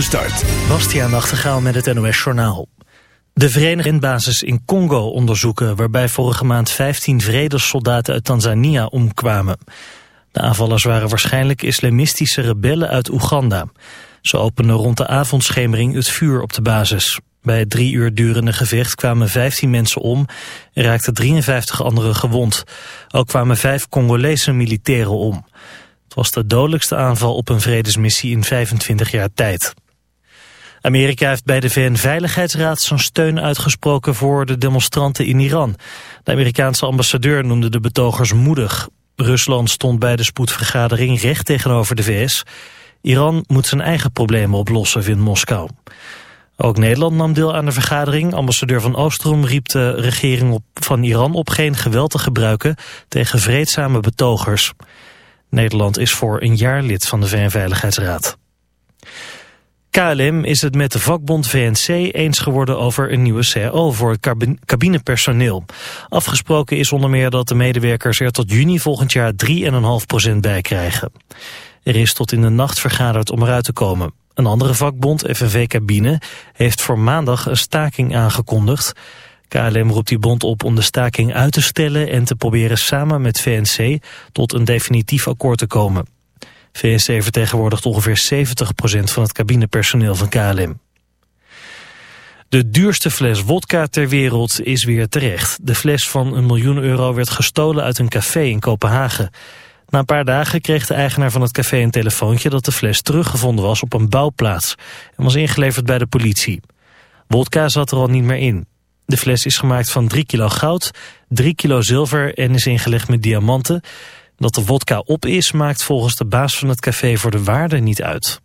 spoedige start. Bastiaan Nachtegaal met het NOS Journaal. De Verenigde Basis in Congo onderzoeken... waarbij vorige maand 15 vredessoldaten uit Tanzania omkwamen. De aanvallers waren waarschijnlijk islamistische rebellen uit Oeganda. Ze openden rond de avondschemering het vuur op de basis. Bij het drie uur durende gevecht kwamen 15 mensen om... en raakten 53 anderen gewond. Ook kwamen vijf Congolese militairen om... Het was de dodelijkste aanval op een vredesmissie in 25 jaar tijd. Amerika heeft bij de VN-veiligheidsraad zijn steun uitgesproken voor de demonstranten in Iran. De Amerikaanse ambassadeur noemde de betogers moedig. Rusland stond bij de spoedvergadering recht tegenover de VS. Iran moet zijn eigen problemen oplossen, vindt Moskou. Ook Nederland nam deel aan de vergadering. Ambassadeur van Oostrom riep de regering op, van Iran op geen geweld te gebruiken tegen vreedzame betogers. Nederland is voor een jaar lid van de VN-veiligheidsraad. KLM is het met de vakbond VNC eens geworden over een nieuwe CAO voor het cabinepersoneel. Afgesproken is onder meer dat de medewerkers er tot juni volgend jaar 3,5% bij krijgen. Er is tot in de nacht vergaderd om eruit te komen. Een andere vakbond, FNV Cabine, heeft voor maandag een staking aangekondigd. KLM roept die bond op om de staking uit te stellen en te proberen samen met VNC tot een definitief akkoord te komen. VNC vertegenwoordigt ongeveer 70% van het cabinepersoneel van KLM. De duurste fles wodka ter wereld is weer terecht. De fles van een miljoen euro werd gestolen uit een café in Kopenhagen. Na een paar dagen kreeg de eigenaar van het café een telefoontje dat de fles teruggevonden was op een bouwplaats en was ingeleverd bij de politie. Wodka zat er al niet meer in. De fles is gemaakt van 3 kilo goud, 3 kilo zilver en is ingelegd met diamanten. Dat de wodka op is, maakt volgens de baas van het café voor de waarde niet uit.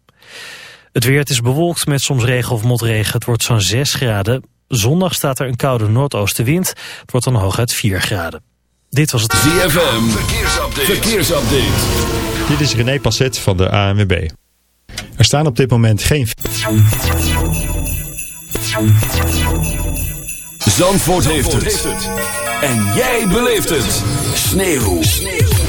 Het weer is bewolkt met soms regen of motregen. Het wordt zo'n 6 graden. Zondag staat er een koude noordoostenwind. Het wordt dan hooguit 4 graden. Dit was het ZFM. Verkeersupdate. Verkeersupdate. Dit is René Passet van de ANWB. Er staan op dit moment geen... Zandvoort, heeft, het. En jij beleeft het. Sneeuw. Sneeuw.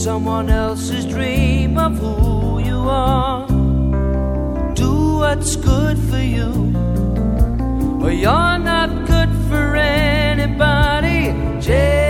Someone else's dream of who you are Do what's good for you, or you're not good for anybody. James.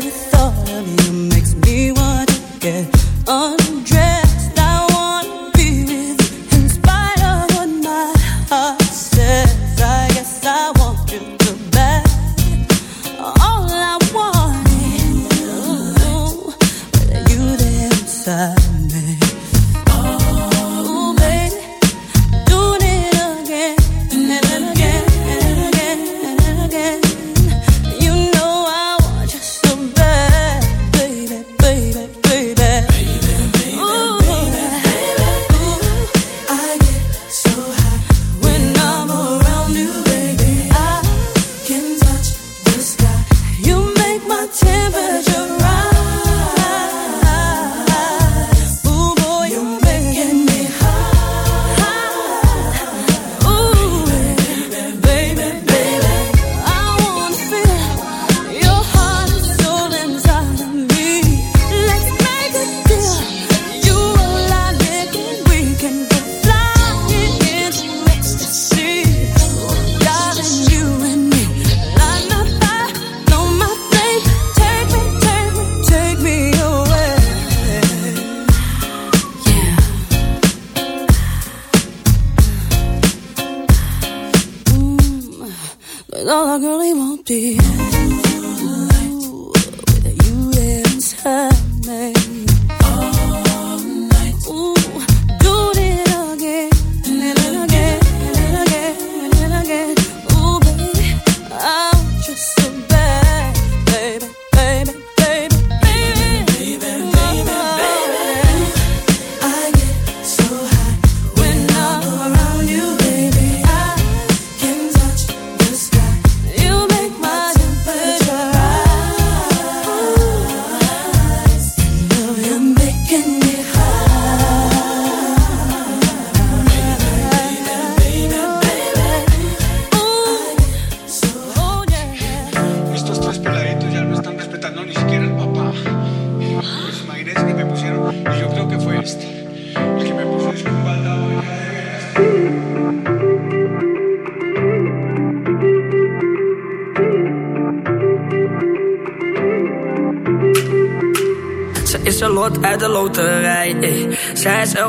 never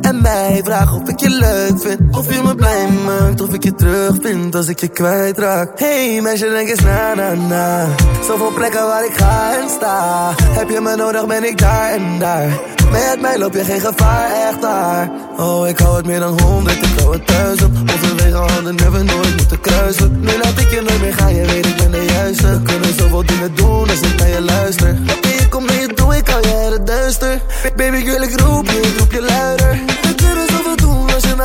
en mij vraagt of ik je leuk vind. Of je me blij maakt, of ik je terug vind als ik je kwijtraak. Hey meisje, denk eens na, na, na. Zoveel plekken waar ik ga en sta. Heb je me nodig, ben ik daar en daar. Met mij loop je geen gevaar, echt daar. Oh, ik hou het meer dan honderd, ik hou het duizend. Onze wegen hadden never nooit moeten kruisen. Nu laat ik je nooit meer gaan, je weet ik ben de juiste. Kunnen zoveel dingen doen als ik naar je luister. Oké, ik kom je toe, ik hou je het duister. Baby, girl, ik roep je, ik roep je luider.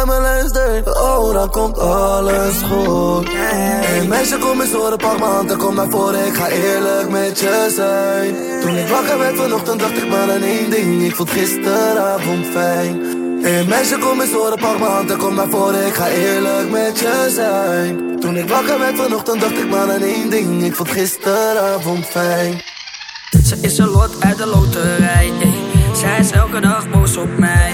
Naar me luistert. Oh, dan komt alles goed. Hey, meisje, kom eens horen, pak m'n hand en kom naar voren. Ik ga eerlijk met je zijn. Toen ik wakker werd vanochtend, dacht ik maar aan één ding. Ik vond gisteravond fijn. Hey meisje, kom eens horen, pak m'n hand en kom naar voren. Ik ga eerlijk met je zijn. Toen ik wakker werd vanochtend, dacht ik maar aan één ding. Ik vond gisteravond fijn. Ze is een lot uit de loterij. ey. Zij is elke dag boos op mij.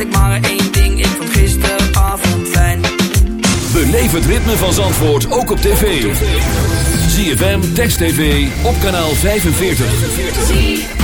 ik maar één ding. in vond gisteravond fijn. Beleef het ritme van Zandvoort ook op tv. ZFM, Text TV, op kanaal 45.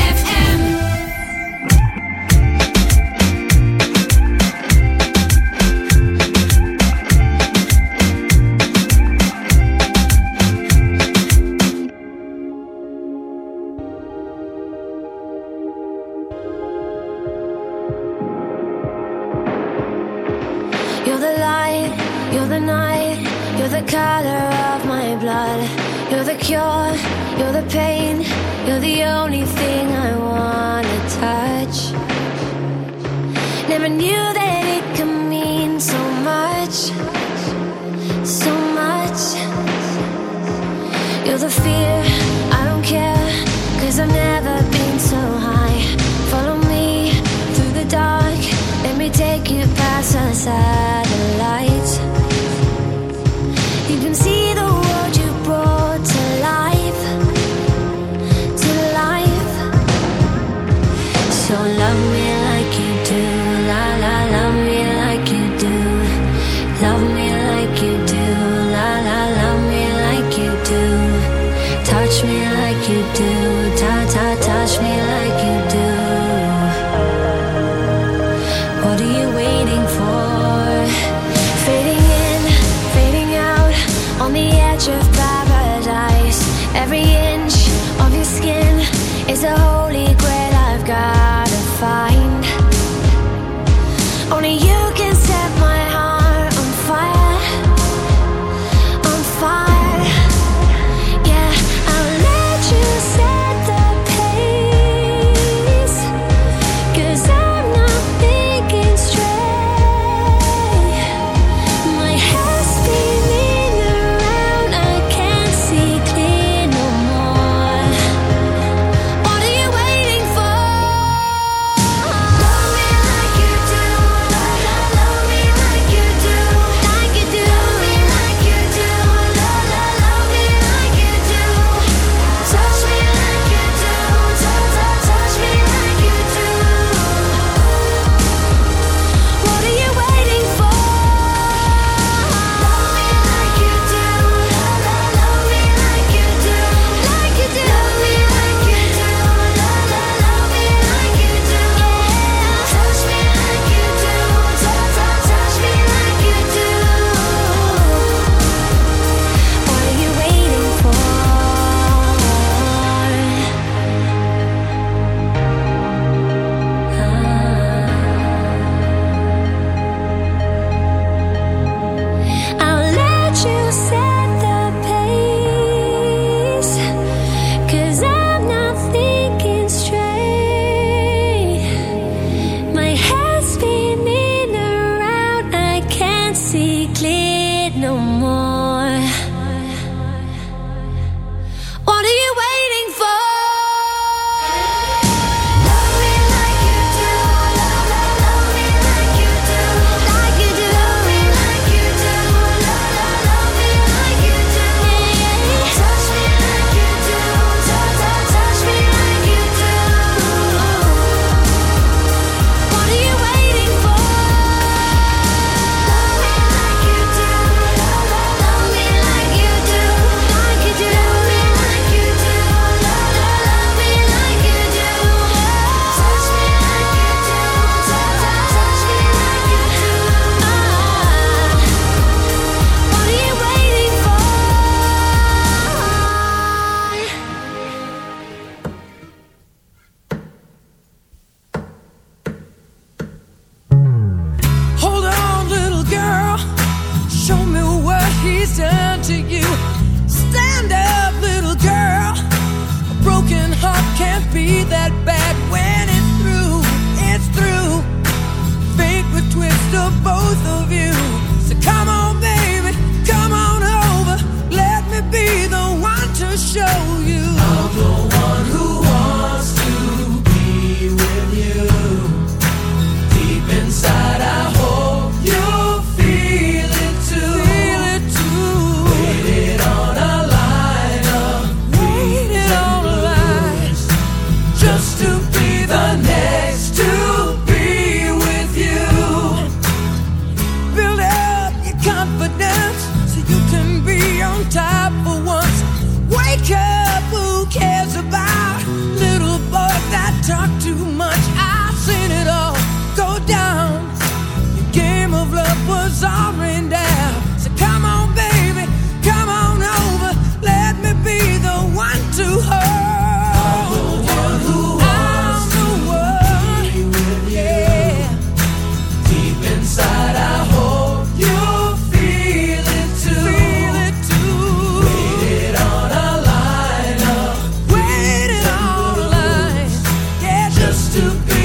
To be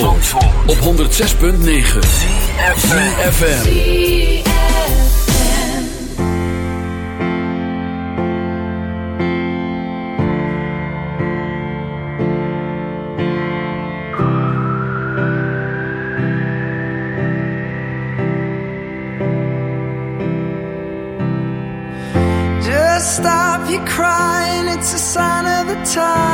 Zandvoort, op 106.9 CFFM Just stop your crying, it's a sign of the times.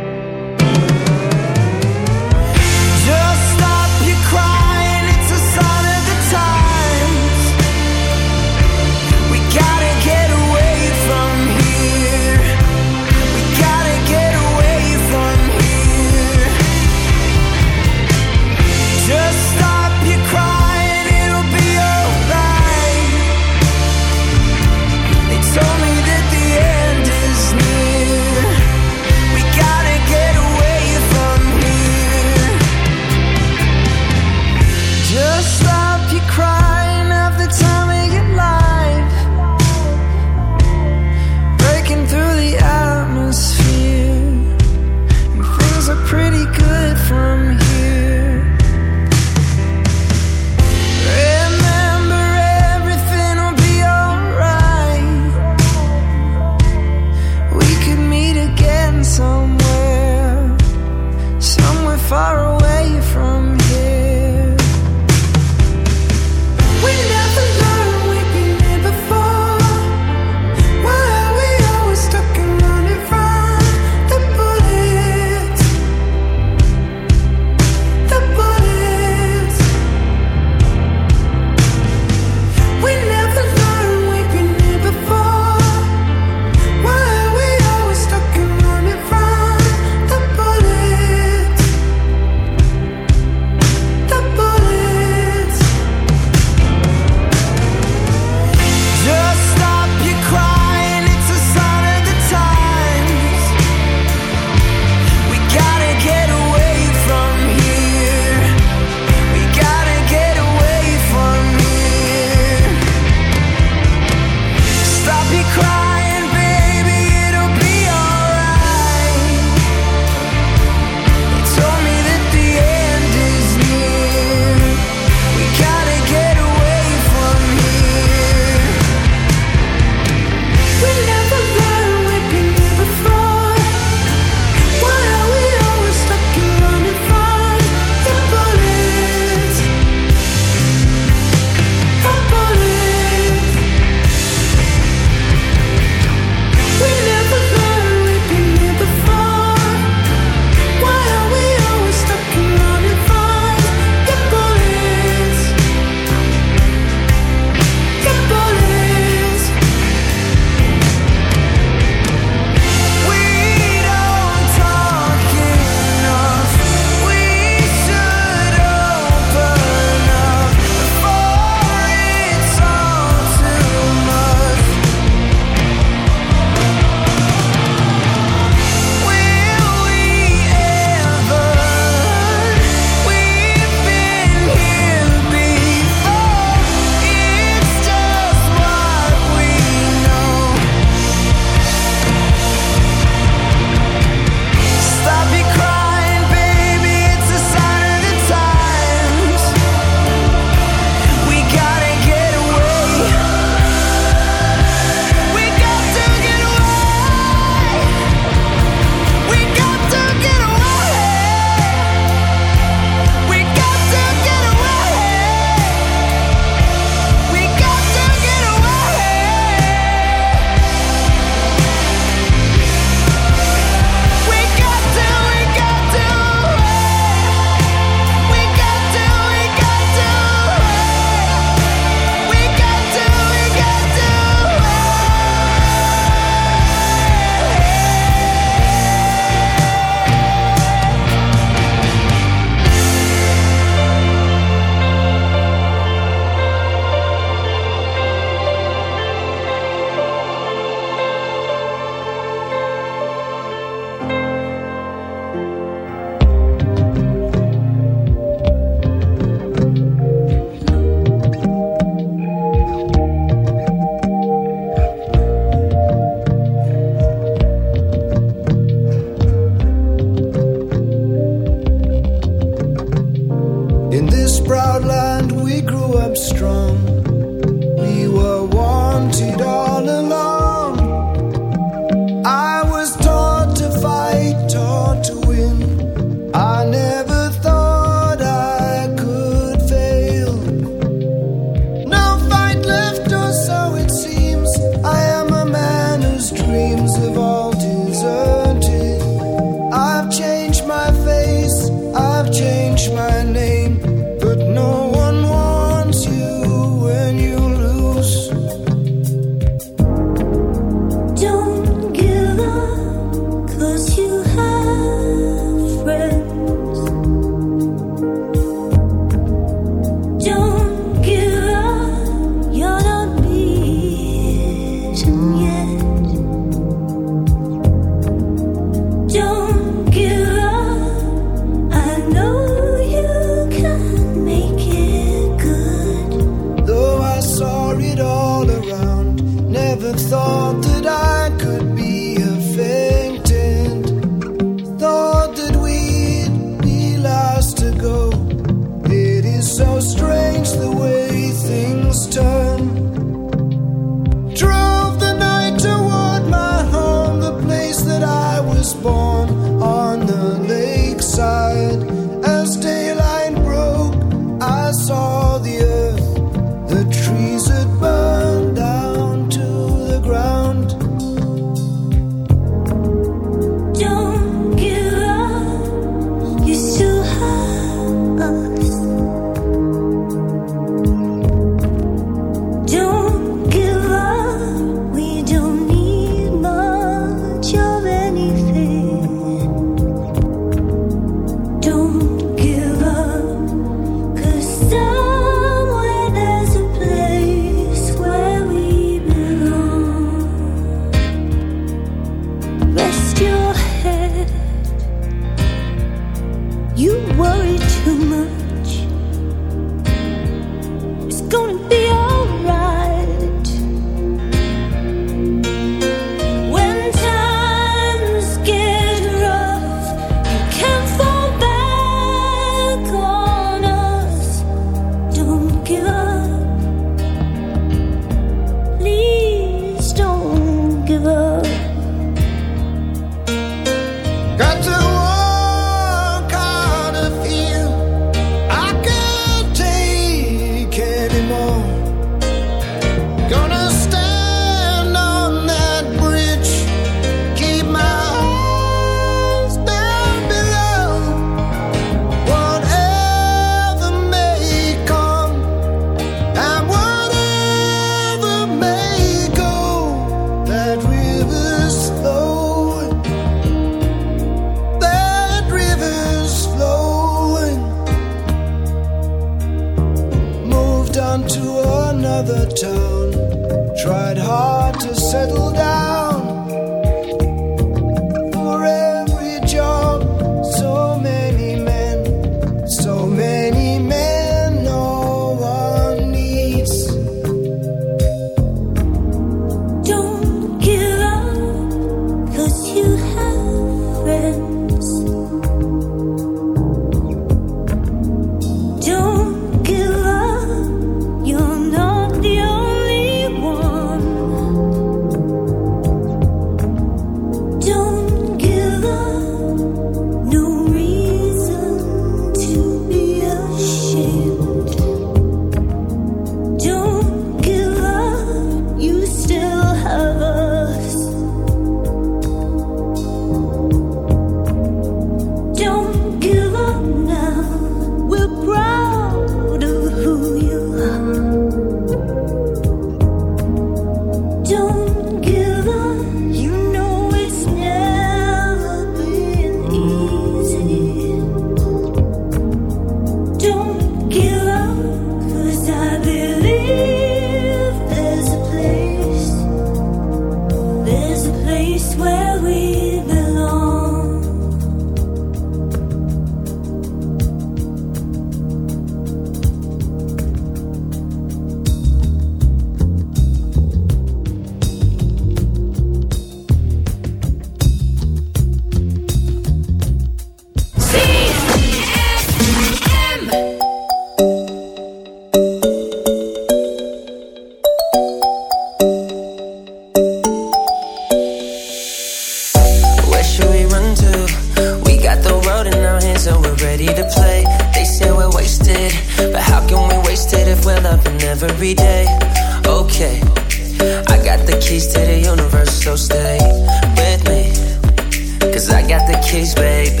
Cause I got the keys, babe.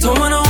Don't wanna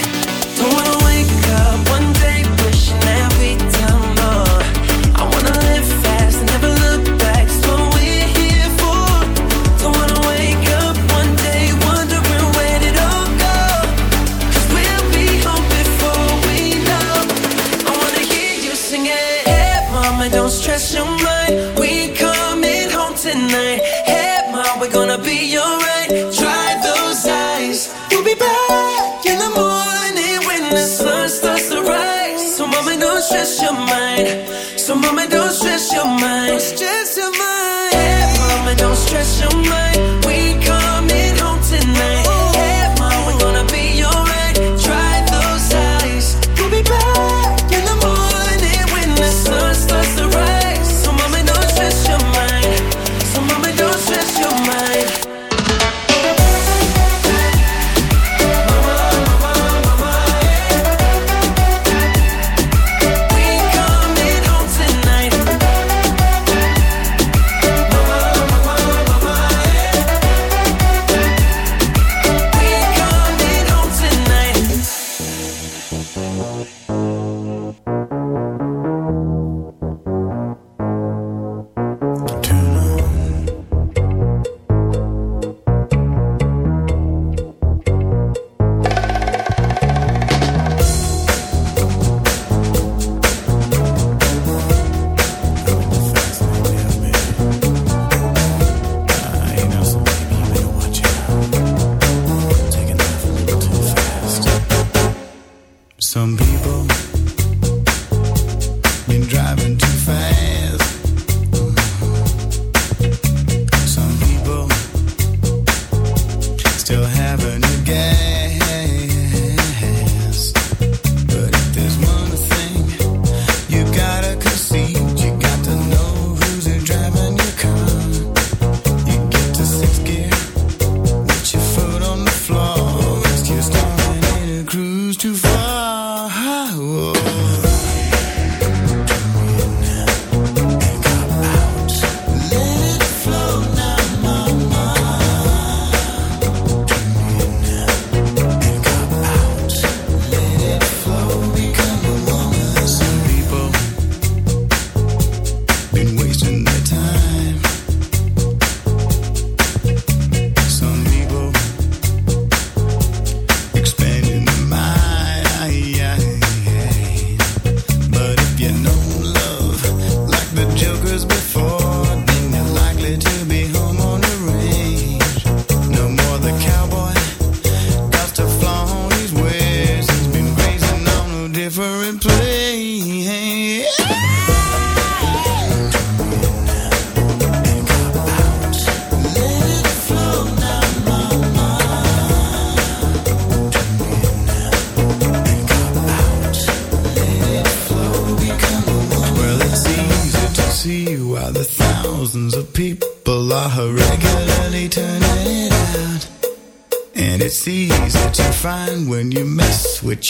mama, don't stress your mind. Stress your mind. Yeah, mama, don't stress your mind.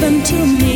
them to me.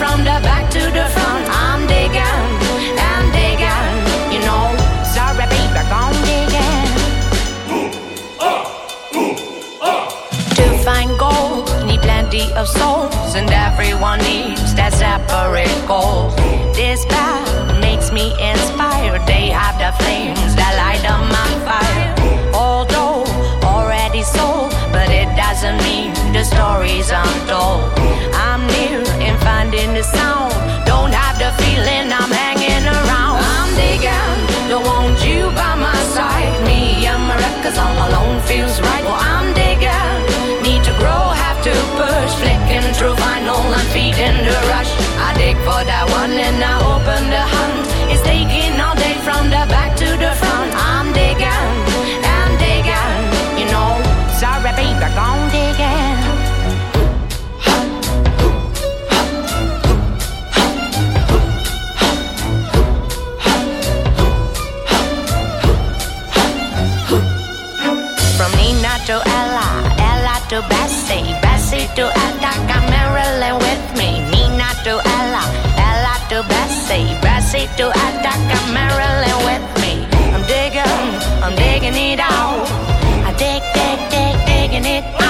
from the back to the front. I'm digging, I'm digging, you know. Sorry, baby, I'm digging. To find gold, need plenty of souls, and everyone needs that separate goal. This path makes me inspired. They have the flames that light up my fire. Although already sold, but it doesn't mean the untold. I'm near in finding Don't have the feeling I'm hanging around. I'm digging, don't want you by my side. Me and alone feels right. Well, I'm digging, need to grow, have to push. Through vinyl and feeding the rush. I dig for that one and I open the. To Bessie, Bessie to Attaca, Marilyn with me. Nina to Ella, Ella to Bessie, Bessie to Attaca, Marilyn with me. I'm digging, I'm digging it out. I dig, dig, dig, digging it out.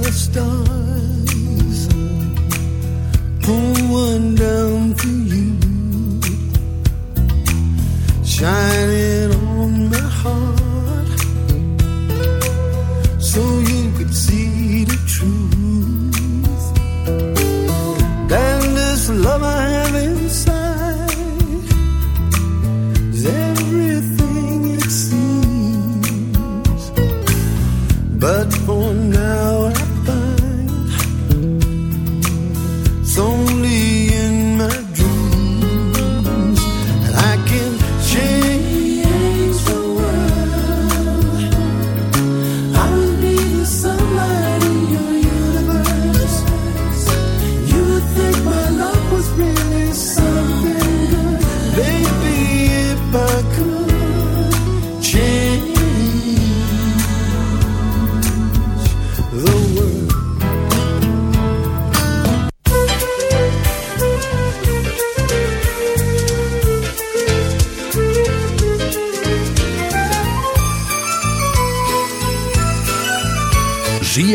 The stars, pull one down for you, shine it on my heart, so you could see the truth. And this love I